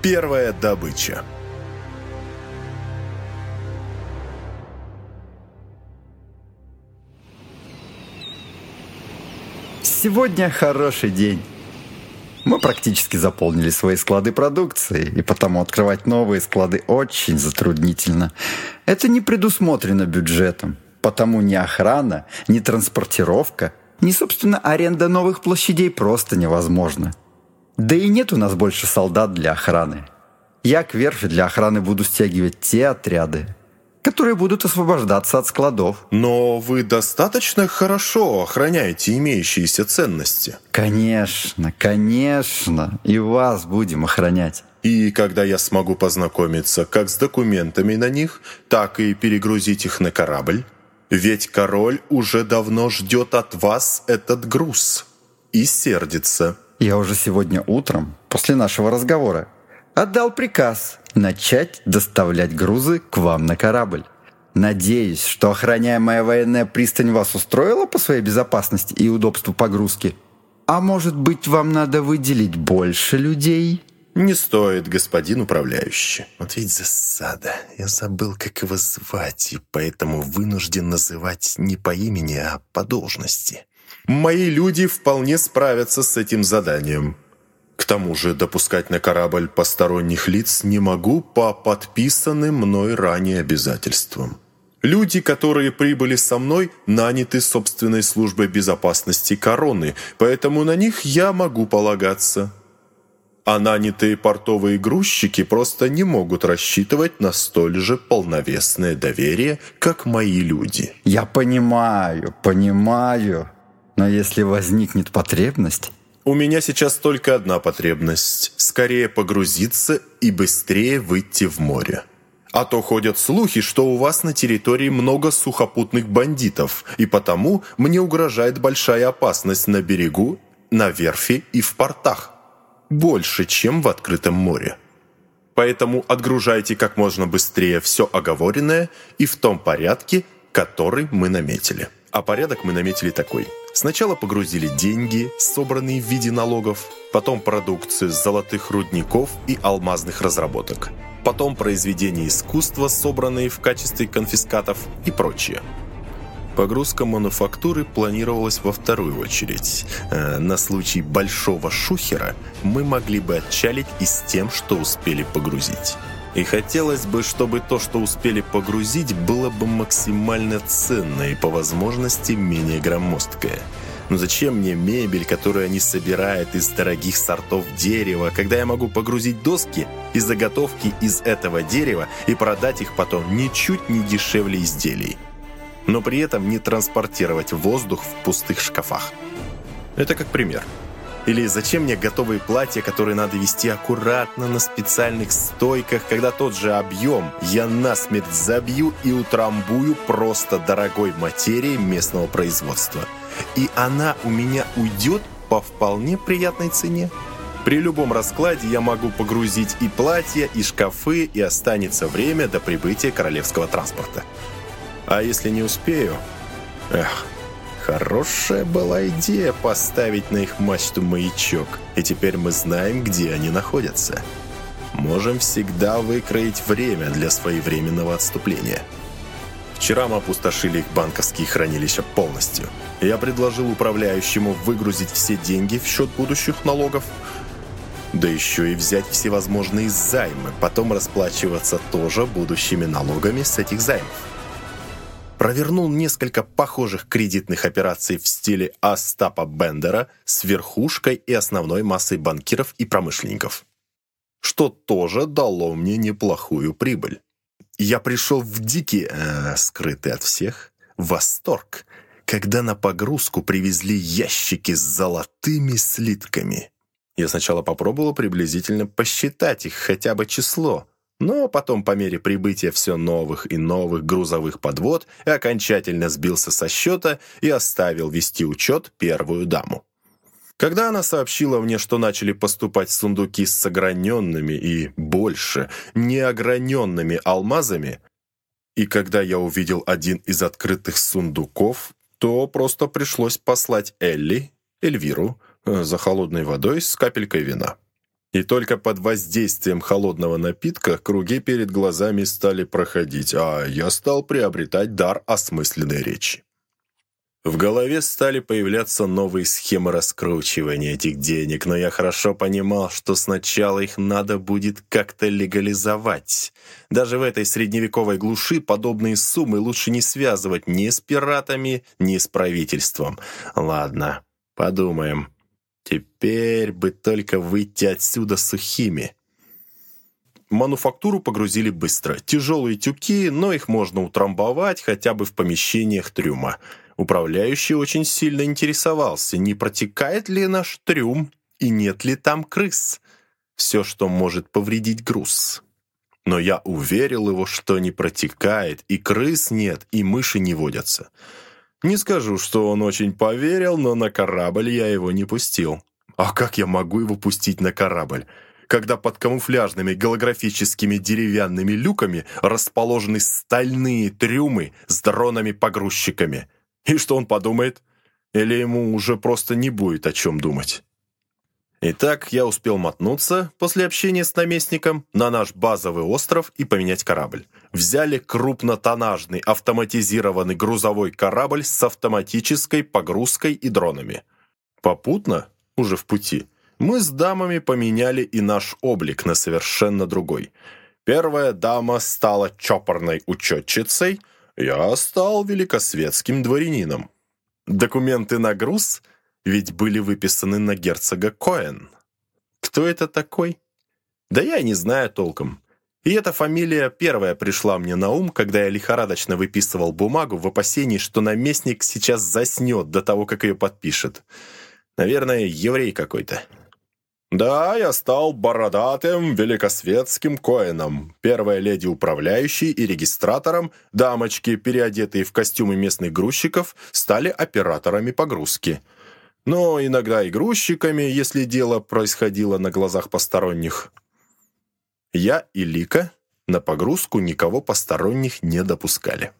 Первая добыча. Сегодня хороший день. Мы практически заполнили свои склады продукции, и потому открывать новые склады очень затруднительно. Это не предусмотрено бюджетом, потому ни охрана, ни транспортировка, ни, собственно, аренда новых площадей просто невозможно. Да и нет у нас больше солдат для охраны. Я к верфи для охраны буду стягивать те отряды, которые будут освобождаться от складов. Но вы достаточно хорошо охраняете имеющиеся ценности. Конечно, конечно. И вас будем охранять. И когда я смогу познакомиться как с документами на них, так и перегрузить их на корабль, ведь король уже давно ждет от вас этот груз и сердится. Я уже сегодня утром, после нашего разговора, отдал приказ начать доставлять грузы к вам на корабль. Надеюсь, что охраняемая военная пристань вас устроила по своей безопасности и удобству погрузки. А может быть, вам надо выделить больше людей? Не стоит, господин управляющий. Вот ведь засада. Я забыл, как его звать, и поэтому вынужден называть не по имени, а по должности. Мои люди вполне справятся с этим заданием. К тому же допускать на корабль посторонних лиц не могу по подписанным мной ранее обязательствам. Люди, которые прибыли со мной, наняты собственной службой безопасности короны, поэтому на них я могу полагаться. А нанятые портовые грузчики просто не могут рассчитывать на столь же полновесное доверие, как мои люди. Я понимаю, понимаю. Но если возникнет потребность... У меня сейчас только одна потребность – скорее погрузиться и быстрее выйти в море. А то ходят слухи, что у вас на территории много сухопутных бандитов, и потому мне угрожает большая опасность на берегу, на верфи и в портах. Больше, чем в открытом море. Поэтому отгружайте как можно быстрее все оговоренное и в том порядке, который мы наметили. А порядок мы наметили такой. Сначала погрузили деньги, собранные в виде налогов, потом продукцию с золотых рудников и алмазных разработок, потом произведения искусства, собранные в качестве конфискатов и прочее. Погрузка мануфактуры планировалась во вторую очередь. Э, на случай большого шухера мы могли бы отчалить и с тем, что успели погрузить. И хотелось бы, чтобы то, что успели погрузить, было бы максимально ценное и по возможности менее громоздкое. Но зачем мне мебель, которую они собирают из дорогих сортов дерева, когда я могу погрузить доски и заготовки из этого дерева и продать их потом ничуть не дешевле изделий? Но при этом не транспортировать воздух в пустых шкафах. Это как пример. Или зачем мне готовые платья, которые надо вести аккуратно на специальных стойках, когда тот же объем я насмерть забью и утрамбую просто дорогой материей местного производства. И она у меня уйдет по вполне приятной цене. При любом раскладе я могу погрузить и платья, и шкафы, и останется время до прибытия королевского транспорта. А если не успею... Эх, Хорошая была идея поставить на их мачту маячок, и теперь мы знаем, где они находятся. Можем всегда выкроить время для своевременного отступления. Вчера мы опустошили их банковские хранилища полностью. Я предложил управляющему выгрузить все деньги в счет будущих налогов, да еще и взять всевозможные займы, потом расплачиваться тоже будущими налогами с этих займов провернул несколько похожих кредитных операций в стиле Остапа Бендера с верхушкой и основной массой банкиров и промышленников, что тоже дало мне неплохую прибыль. Я пришел в дикий, э, скрытый от всех, восторг, когда на погрузку привезли ящики с золотыми слитками. Я сначала попробовал приблизительно посчитать их хотя бы число, но потом по мере прибытия все новых и новых грузовых подвод окончательно сбился со счета и оставил вести учет первую даму. Когда она сообщила мне, что начали поступать сундуки с ограненными и больше неограненными алмазами, и когда я увидел один из открытых сундуков, то просто пришлось послать Элли, Эльвиру, э, за холодной водой с капелькой вина. И только под воздействием холодного напитка круги перед глазами стали проходить, а я стал приобретать дар осмысленной речи. В голове стали появляться новые схемы раскручивания этих денег, но я хорошо понимал, что сначала их надо будет как-то легализовать. Даже в этой средневековой глуши подобные суммы лучше не связывать ни с пиратами, ни с правительством. Ладно, подумаем. Теперь бы только выйти отсюда сухими. Мануфактуру погрузили быстро. Тяжелые тюки, но их можно утрамбовать хотя бы в помещениях трюма. Управляющий очень сильно интересовался, не протекает ли наш трюм и нет ли там крыс. Все, что может повредить груз. Но я уверил его, что не протекает, и крыс нет, и мыши не водятся. Не скажу, что он очень поверил, но на корабль я его не пустил. А как я могу его пустить на корабль? когда под камуфляжными голографическими деревянными люками расположены стальные трюмы с дронами-погрузчиками. И что он подумает? Или ему уже просто не будет о чем думать? Итак, я успел мотнуться после общения с наместником на наш базовый остров и поменять корабль. Взяли крупнотоннажный автоматизированный грузовой корабль с автоматической погрузкой и дронами. Попутно, уже в пути, мы с дамами поменяли и наш облик на совершенно другой. Первая дама стала чопорной учетчицей – я стал великосветским дворянином. Документы на груз ведь были выписаны на герцога Коэн. Кто это такой? Да я не знаю толком. И эта фамилия первая пришла мне на ум, когда я лихорадочно выписывал бумагу в опасении, что наместник сейчас заснет до того, как ее подпишет. Наверное, еврей какой-то. Да, я стал бородатым великосветским коином, первая леди управляющей и регистратором, дамочки, переодетые в костюмы местных грузчиков, стали операторами погрузки. Но иногда и грузчиками, если дело происходило на глазах посторонних. Я и Лика на погрузку никого посторонних не допускали.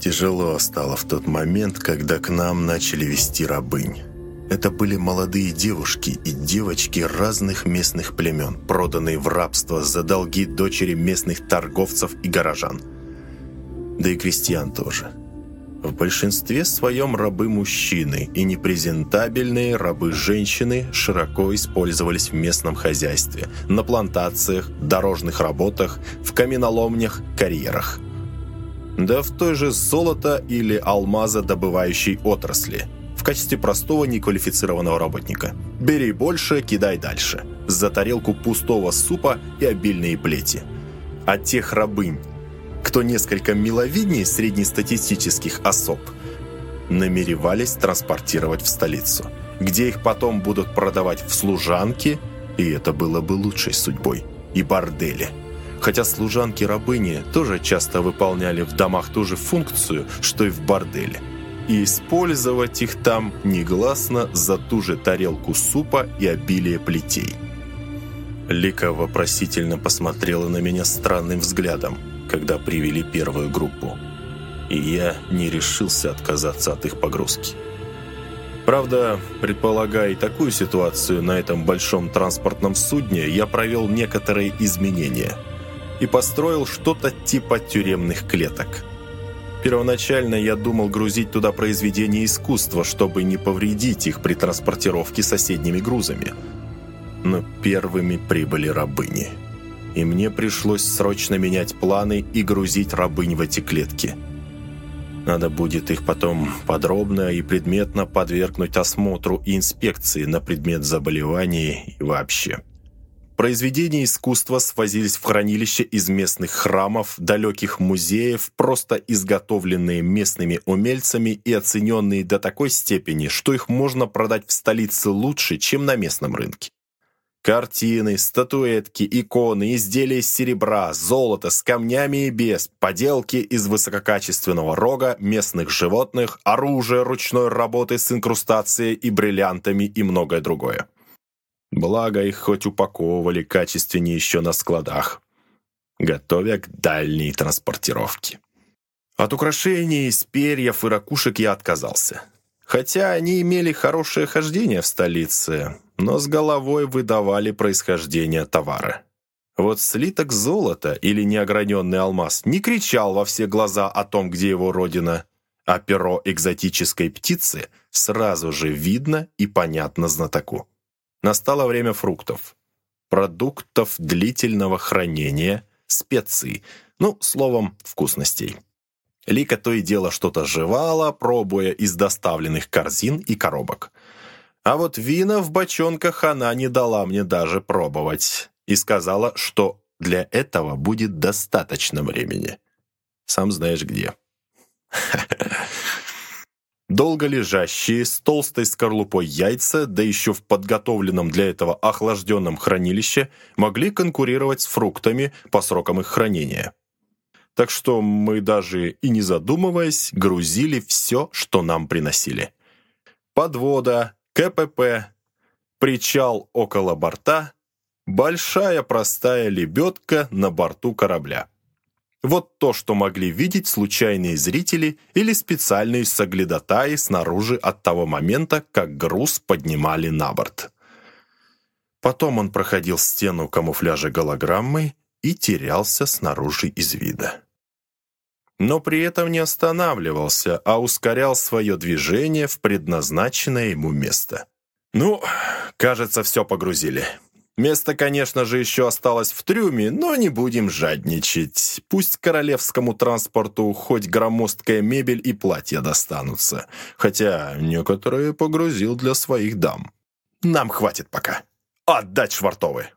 Тяжело стало в тот момент, когда к нам начали вести рабынь. Это были молодые девушки и девочки разных местных племен, проданные в рабство за долги дочери местных торговцев и горожан. Да и крестьян тоже. В большинстве своем рабы-мужчины и непрезентабельные рабы-женщины широко использовались в местном хозяйстве, на плантациях, дорожных работах, в каменоломнях, карьерах. Да в той же золото или алмазодобывающей отрасли – в качестве простого неквалифицированного работника. Бери больше, кидай дальше. За тарелку пустого супа и обильные плети. А тех рабынь, кто несколько миловиднее среднестатистических особ, намеревались транспортировать в столицу, где их потом будут продавать в служанки, и это было бы лучшей судьбой, и бордели. Хотя служанки-рабыни тоже часто выполняли в домах ту же функцию, что и в борделе – и использовать их там негласно за ту же тарелку супа и обилие плетей. Лика вопросительно посмотрела на меня странным взглядом, когда привели первую группу. И я не решился отказаться от их погрузки. Правда, предполагая такую ситуацию на этом большом транспортном судне, я провел некоторые изменения и построил что-то типа тюремных клеток – Первоначально я думал грузить туда произведения искусства, чтобы не повредить их при транспортировке соседними грузами. Но первыми прибыли рабыни. И мне пришлось срочно менять планы и грузить рабынь в эти клетки. Надо будет их потом подробно и предметно подвергнуть осмотру и инспекции на предмет заболеваний и вообще. Произведения искусства свозились в хранилище из местных храмов, далеких музеев, просто изготовленные местными умельцами и оцененные до такой степени, что их можно продать в столице лучше, чем на местном рынке. Картины, статуэтки, иконы, изделия из серебра, золота с камнями и без, поделки из высококачественного рога, местных животных, оружие ручной работы с инкрустацией и бриллиантами и многое другое. Благо их хоть упаковывали качественнее еще на складах, готовя к дальней транспортировке. От украшений из перьев и ракушек я отказался. Хотя они имели хорошее хождение в столице, но с головой выдавали происхождение товара. Вот слиток золота или неограненный алмаз не кричал во все глаза о том, где его родина, а перо экзотической птицы сразу же видно и понятно знатоку. Настало время фруктов, продуктов длительного хранения, специй, ну, словом, вкусностей. Лика то и дело что-то жевала, пробуя из доставленных корзин и коробок. А вот вина в бочонках она не дала мне даже пробовать и сказала, что для этого будет достаточно времени. Сам знаешь где. Долго лежащие с толстой скорлупой яйца, да еще в подготовленном для этого охлажденном хранилище, могли конкурировать с фруктами по срокам их хранения. Так что мы даже и не задумываясь, грузили все, что нам приносили. Подвода, КПП, причал около борта, большая простая лебедка на борту корабля. Вот то, что могли видеть случайные зрители или специальные соглядатаи снаружи от того момента, как груз поднимали на борт. Потом он проходил стену камуфляжа голограммой и терялся снаружи из вида. Но при этом не останавливался, а ускорял свое движение в предназначенное ему место. «Ну, кажется, все погрузили», Место, конечно же, еще осталось в трюме, но не будем жадничать. Пусть королевскому транспорту хоть громоздкая мебель и платья достанутся. Хотя некоторые погрузил для своих дам. Нам хватит пока. Отдать швартовы!